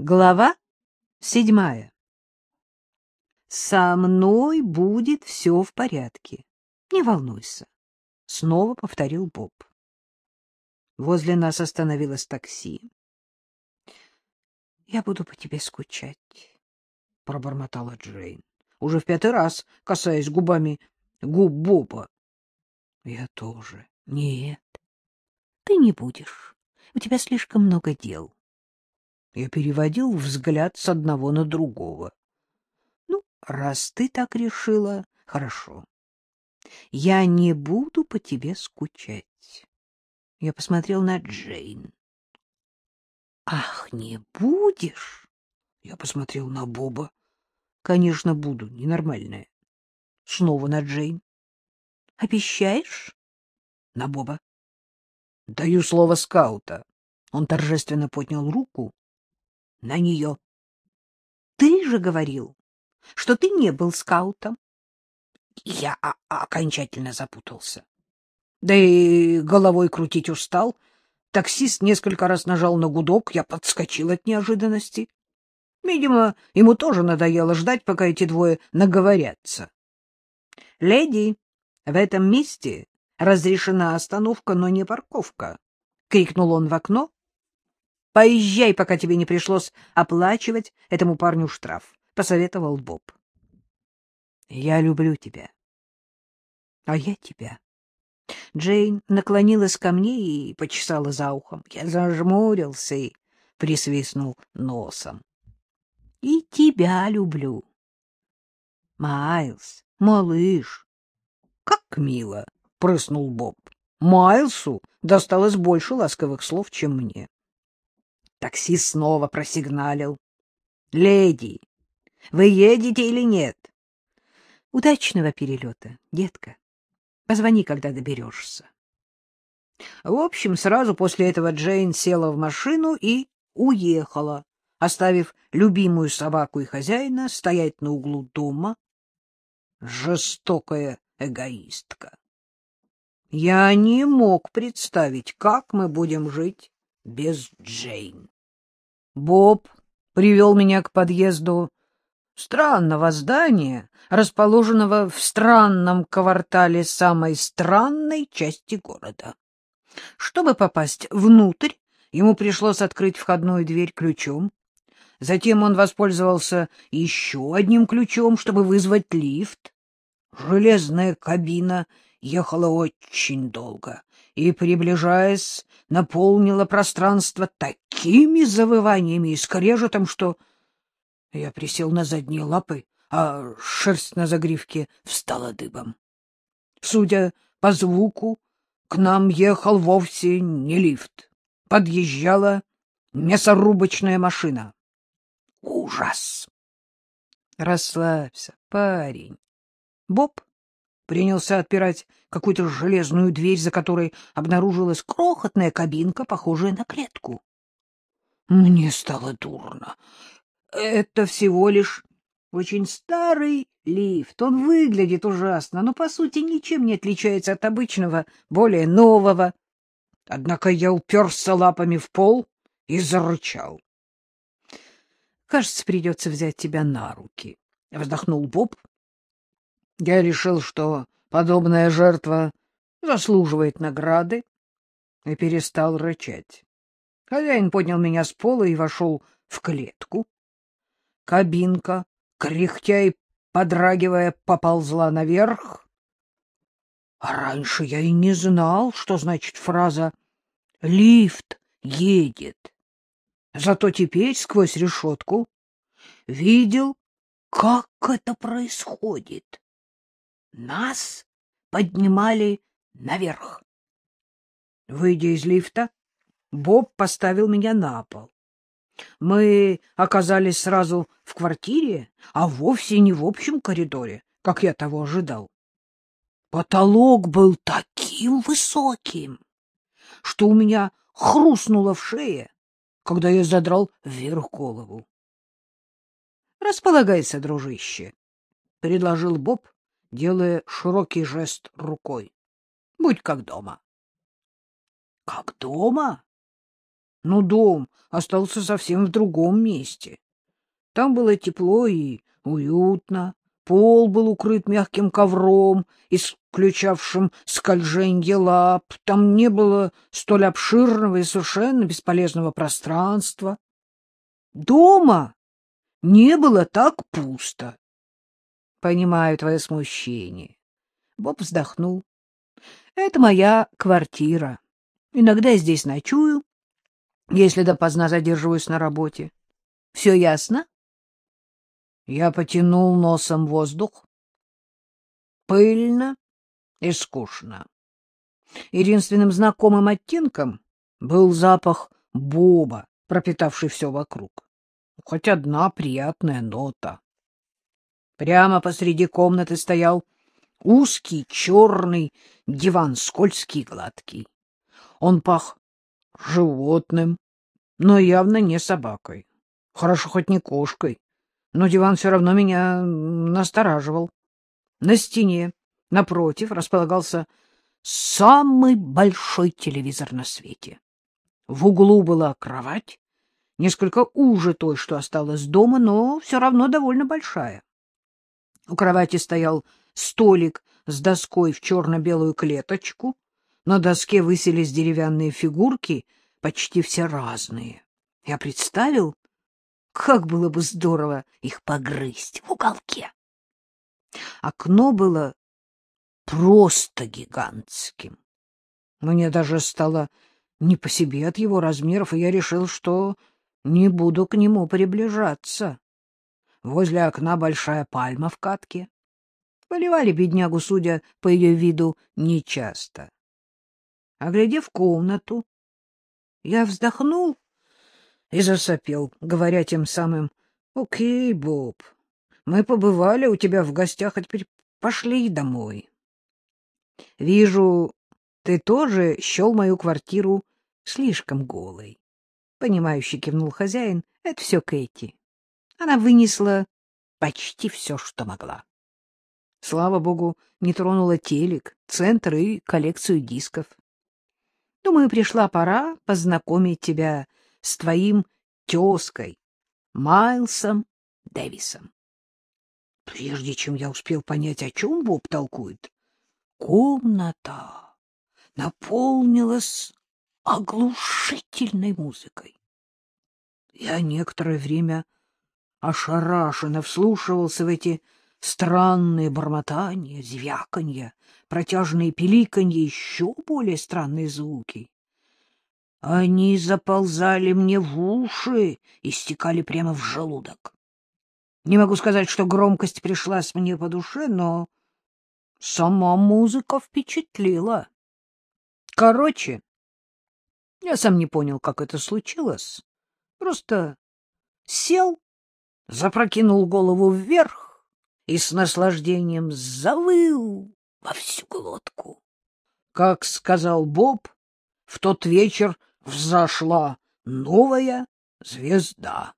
Глава седьмая. «Со мной будет все в порядке. Не волнуйся», — снова повторил Боб. Возле нас остановилось такси. «Я буду по тебе скучать», — пробормотала Джейн, уже в пятый раз касаясь губами губ Боба. «Я тоже. Нет, ты не будешь. У тебя слишком много дел». Я переводил взгляд с одного на другого. — Ну, раз ты так решила, хорошо. Я не буду по тебе скучать. Я посмотрел на Джейн. — Ах, не будешь? Я посмотрел на Боба. — Конечно, буду, ненормальная. Снова на Джейн. — Обещаешь? — На Боба. — Даю слово скаута. Он торжественно поднял руку на нее. — Ты же говорил, что ты не был скаутом. Я окончательно запутался. Да и головой крутить устал. Таксист несколько раз нажал на гудок, я подскочил от неожиданности. Видимо, ему тоже надоело ждать, пока эти двое наговорятся. — Леди, в этом месте разрешена остановка, но не парковка, — крикнул он в окно, Поезжай, пока тебе не пришлось оплачивать этому парню штраф, — посоветовал Боб. — Я люблю тебя. — А я тебя. Джейн наклонилась ко мне и почесала за ухом. Я зажмурился и присвистнул носом. — И тебя люблю. — Майлз, малыш. — Как мило! — прыснул Боб. Майлсу досталось больше ласковых слов, чем мне. Таксист снова просигналил. — Леди, вы едете или нет? — Удачного перелета, детка. Позвони, когда доберешься. В общем, сразу после этого Джейн села в машину и уехала, оставив любимую собаку и хозяина стоять на углу дома. Жестокая эгоистка. Я не мог представить, как мы будем жить без Джейн. Боб привел меня к подъезду странного здания, расположенного в странном квартале самой странной части города. Чтобы попасть внутрь, ему пришлось открыть входную дверь ключом. Затем он воспользовался еще одним ключом, чтобы вызвать лифт. Железная кабина ехала очень долго и, приближаясь, наполнила пространство такими завываниями и скрежетом, что я присел на задние лапы, а шерсть на загривке встала дыбом. Судя по звуку, к нам ехал вовсе не лифт. Подъезжала мясорубочная машина. Ужас! Расслабься, парень. Боб принялся отпирать какую-то железную дверь, за которой обнаружилась крохотная кабинка, похожая на клетку. Мне стало дурно. Это всего лишь очень старый лифт. Он выглядит ужасно, но, по сути, ничем не отличается от обычного, более нового. Однако я уперся лапами в пол и зарычал. — Кажется, придется взять тебя на руки, — вздохнул Боб, я решил, что подобная жертва заслуживает награды, и перестал рычать. Хозяин поднял меня с пола и вошел в клетку. Кабинка, кряхтя и подрагивая, поползла наверх. А раньше я и не знал, что значит фраза «лифт едет». Зато теперь сквозь решетку видел, как это происходит. Нас поднимали наверх. Выйдя из лифта, Боб поставил меня на пол. Мы оказались сразу в квартире, а вовсе не в общем коридоре, как я того ожидал. Потолок был таким высоким, что у меня хрустнуло в шее, когда я задрал вверх голову. — Располагайся, дружище, — предложил Боб, делая широкий жест рукой. — Будь как дома. — Как дома? но дом остался совсем в другом месте. Там было тепло и уютно, пол был укрыт мягким ковром, исключавшим скольженье лап, там не было столь обширного и совершенно бесполезного пространства. Дома не было так пусто. Понимаю твое смущение. Боб вздохнул. Это моя квартира. Иногда здесь ночую, если допоздна задерживаюсь на работе. Все ясно? Я потянул носом воздух. Пыльно и скучно. Единственным знакомым оттенком был запах боба, пропитавший все вокруг. Хоть одна приятная нота. Прямо посреди комнаты стоял узкий черный диван, скользкий и гладкий. Он пах животным, но явно не собакой. Хорошо хоть не кошкой, но диван все равно меня настораживал. На стене, напротив, располагался самый большой телевизор на свете. В углу была кровать, несколько уже той, что осталась дома, но все равно довольно большая. У кровати стоял столик с доской в черно-белую клеточку. На доске высились деревянные фигурки, почти все разные. Я представил, как было бы здорово их погрызть в уголке. Окно было просто гигантским. Мне даже стало не по себе от его размеров, и я решил, что не буду к нему приближаться. Возле окна большая пальма в катке. Поливали беднягу, судя по ее виду, нечасто. Оглядев комнату, я вздохнул и засопел, говоря тем самым, «Окей, Боб, мы побывали у тебя в гостях, а теперь пошли домой». «Вижу, ты тоже счел мою квартиру слишком голой». Понимающе кивнул хозяин, «это все Кэти. Она вынесла почти все, что могла. Слава богу, не тронула телек, центр и коллекцию дисков. Думаю, пришла пора познакомить тебя с твоим тезкой, Майлсом Дэвисом. Прежде чем я успел понять, о чем Боб толкует, комната наполнилась оглушительной музыкой. Я некоторое время ошарашенно вслушивался в эти странные бормотания, звяканья, протяжные пиликанья, еще более странные звуки. Они заползали мне в уши и стекали прямо в желудок. Не могу сказать, что громкость пришлась мне по душе, но сама музыка впечатлила. Короче, я сам не понял, как это случилось. Просто сел, запрокинул голову вверх и с наслаждением завыл во всю глотку. Как сказал Боб, в тот вечер взошла новая звезда.